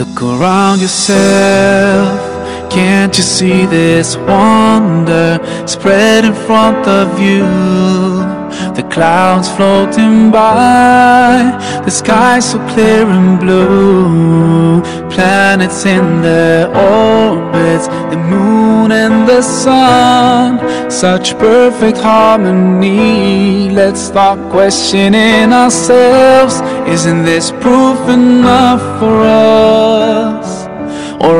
around yourself. Can't you see this wonder spread in front of you? The clouds floating by, the sky so clear and blue. Planets in their orbits, the moon and the sun. Such perfect harmony. Let's stop questioning ourselves. Isn't this proof enough for us?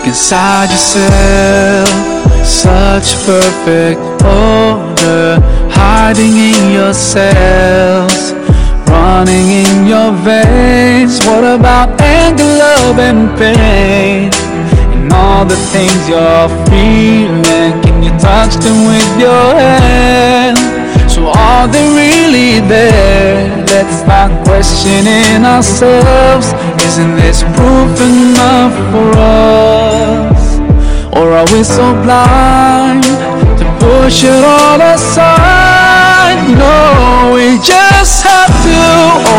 Look inside yourself, such perfect order, hiding in your cells, running in your veins. What about anger, love, and pain? And all the things you're feeling, can you touch them with your hand? Are they really there? Let's start questioning ourselves. Isn't this proof enough for us? Or are we so blind to push it all aside? No, we just have to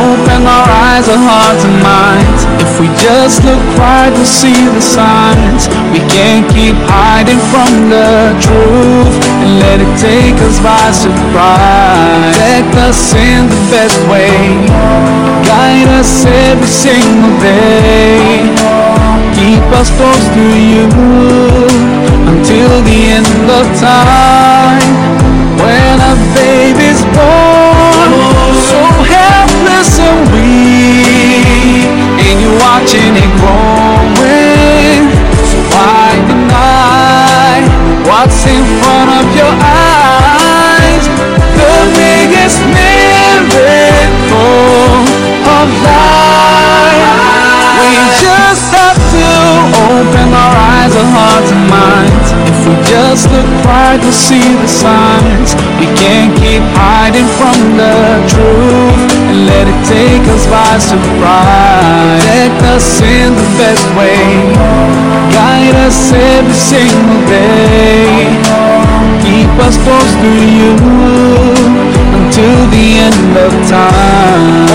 open our eyes, our hearts and minds. If we just look right, we'll see the signs. We can't keep hiding from the truth and let it take us by surprise. Protect us in the best way, guide us every single day. Keep us close to you until the end of time. We just look right, we'll see the signs. We can't keep hiding from the truth and let it take us by surprise. Protect us in the best way, guide us every single day. Keep us close to you until the end of time.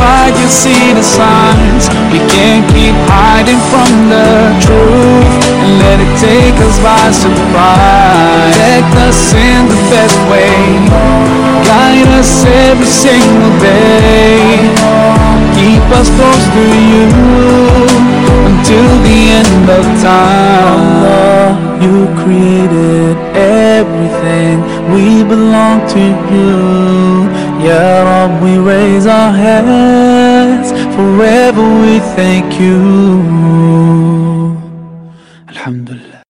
Right, you'll see the signs. We can't keep hiding from the truth and let it take us by surprise. Protect us in the best way, guide us every single day. Keep us close to you until the end of time. You created everything. We belong to you. Ya Rab, we raise our hands. Forever we thank you. Alhamdulillah.